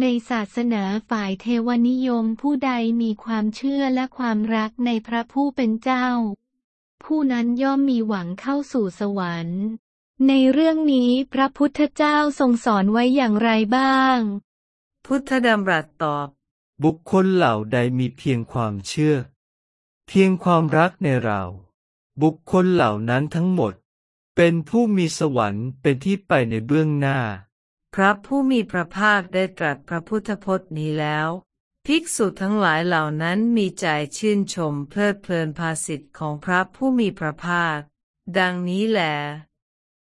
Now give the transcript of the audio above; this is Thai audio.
ในศาสนาฝ่ายเทวนิยมผู้ใดมีความเชื่อและความรักในพระผู้เป็นเจ้า ผู้นั้นย่อมมีหวังเข้าสู่สวรรค์ ในเรื่องนี้พระพุทธเจ้าทรงสอนไว้อย่างไรบ้าง พุทธดำรัสตอบ บุคคลเหล่าใดมีเพียงความเชื่อ เพียงความรักในเรา บุคคลเหล่านั้นทั้งหมด เป็นผู้มีสวรรค์เป็นที่ไปในเบื้องหน้า พระผู้มีพระภาคได้ตรัสพระพุทธพจน์นี้แล้ว ภิกษุทั้งหลายเหล่านั้นมีใจชื่นชมเพลิดเพลินภาสิทธิ์ของพระผู้มีพระภาค ดังนี้แหละ